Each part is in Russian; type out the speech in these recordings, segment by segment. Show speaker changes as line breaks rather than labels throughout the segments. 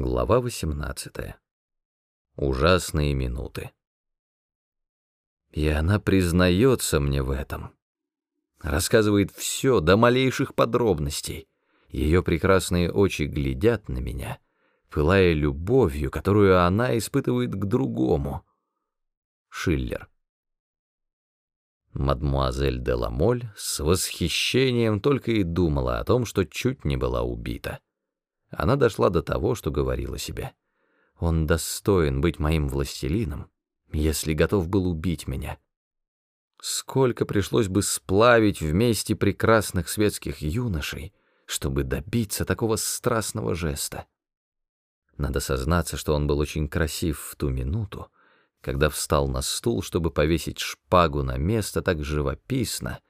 Глава 18. Ужасные минуты. И она признается мне в этом. Рассказывает все до малейших подробностей. Ее прекрасные очи глядят на меня, пылая любовью, которую она испытывает к другому. Шиллер. Мадмуазель де Ламоль с восхищением только и думала о том, что чуть не была убита. Она дошла до того, что говорила себе. «Он достоин быть моим властелином, если готов был убить меня». Сколько пришлось бы сплавить вместе прекрасных светских юношей, чтобы добиться такого страстного жеста. Надо сознаться, что он был очень красив в ту минуту, когда встал на стул, чтобы повесить шпагу на место так живописно,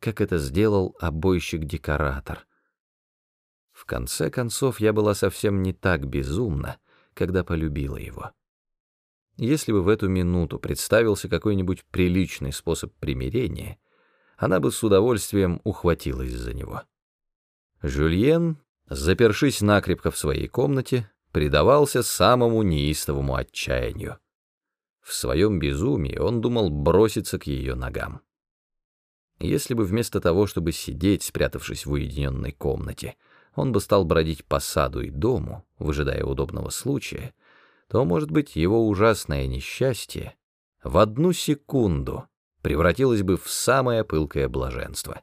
как это сделал обойщик-декоратор, в конце концов, я была совсем не так безумна, когда полюбила его. Если бы в эту минуту представился какой-нибудь приличный способ примирения, она бы с удовольствием ухватилась за него. Жюльен, запершись накрепко в своей комнате, предавался самому неистовому отчаянию. В своем безумии он думал броситься к ее ногам. Если бы вместо того, чтобы сидеть, спрятавшись в уединенной комнате, он бы стал бродить по саду и дому, выжидая удобного случая, то, может быть, его ужасное несчастье в одну секунду превратилось бы в самое пылкое блаженство.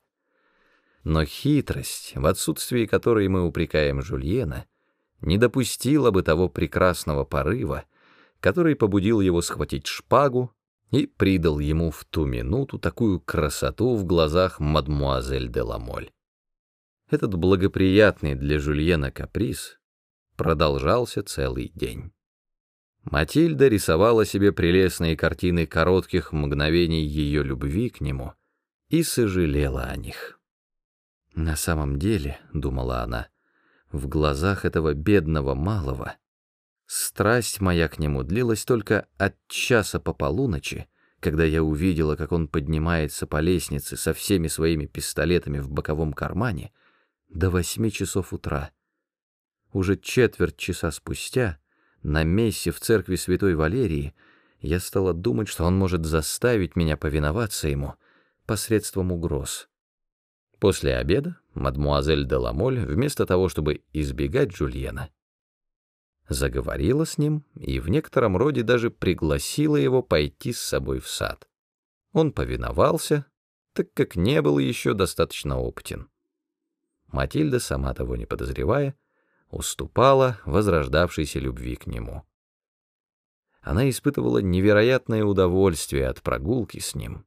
Но хитрость, в отсутствии которой мы упрекаем Жульена, не допустила бы того прекрасного порыва, который побудил его схватить шпагу и придал ему в ту минуту такую красоту в глазах мадмуазель де Ламоль. Этот благоприятный для Жульена каприз продолжался целый день. Матильда рисовала себе прелестные картины коротких мгновений ее любви к нему и сожалела о них. «На самом деле, — думала она, — в глазах этого бедного малого страсть моя к нему длилась только от часа по полуночи, когда я увидела, как он поднимается по лестнице со всеми своими пистолетами в боковом кармане — до восьми часов утра. Уже четверть часа спустя, на мессе в церкви Святой Валерии, я стала думать, что он может заставить меня повиноваться ему посредством угроз. После обеда мадмуазель де Ламоль, вместо того, чтобы избегать Джульена, заговорила с ним и в некотором роде даже пригласила его пойти с собой в сад. Он повиновался, так как не был еще достаточно опытен. Матильда, сама того не подозревая, уступала возрождавшейся любви к нему. Она испытывала невероятное удовольствие от прогулки с ним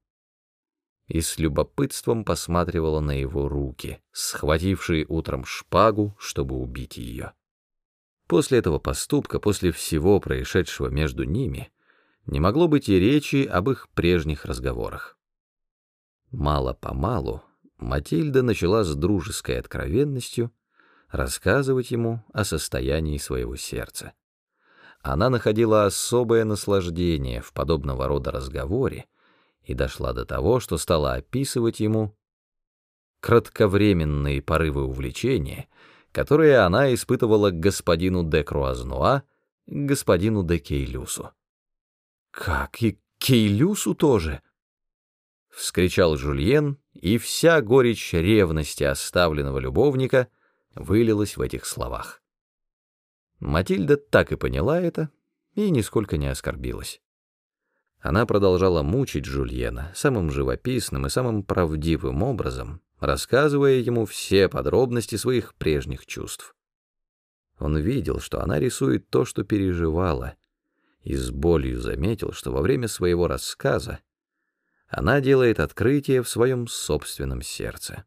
и с любопытством посматривала на его руки, схватившие утром шпагу, чтобы убить ее. После этого поступка, после всего происшедшего между ними, не могло быть и речи об их прежних разговорах. Мало-помалу Матильда начала с дружеской откровенностью рассказывать ему о состоянии своего сердца. Она находила особое наслаждение в подобного рода разговоре и дошла до того, что стала описывать ему кратковременные порывы увлечения, которые она испытывала к господину де Круазнуа, к господину де Кейлюсу. «Как, и Кейлюсу тоже?» — вскричал Жульен, и вся горечь ревности оставленного любовника вылилась в этих словах. Матильда так и поняла это и нисколько не оскорбилась. Она продолжала мучить Жульена самым живописным и самым правдивым образом, рассказывая ему все подробности своих прежних чувств. Он видел, что она рисует то, что переживала, и с болью заметил, что во время своего рассказа она делает открытие в своем собственном сердце.